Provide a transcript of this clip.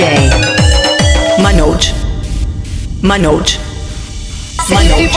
Manoj Manoj Manoj Manoj